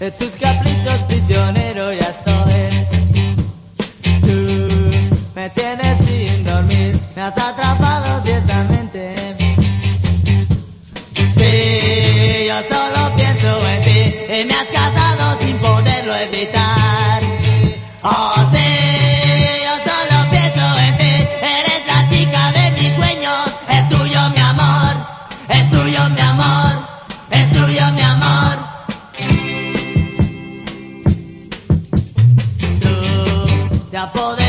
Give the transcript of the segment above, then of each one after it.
de tus caprichos prisionero ya estoy. Tú me tienes sin dormir, me has atrapado ciertamente. Sí, yo solo pienso en ti y me has casado sin poderlo evitar. Oh, sí, yo solo pienso en ti, eres la chica de mis sueños, es tuyo mi amor, es tuyo mi amor. Tú te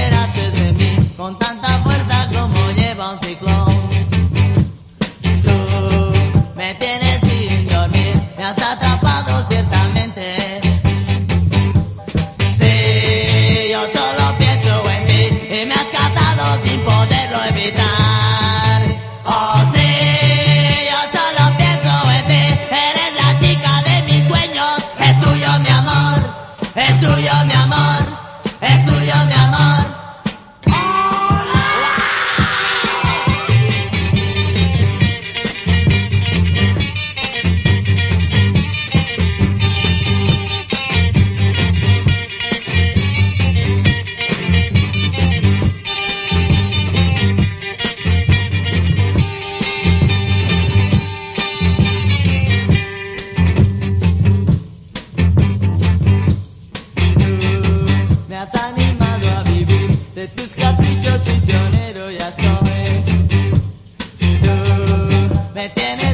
me tienes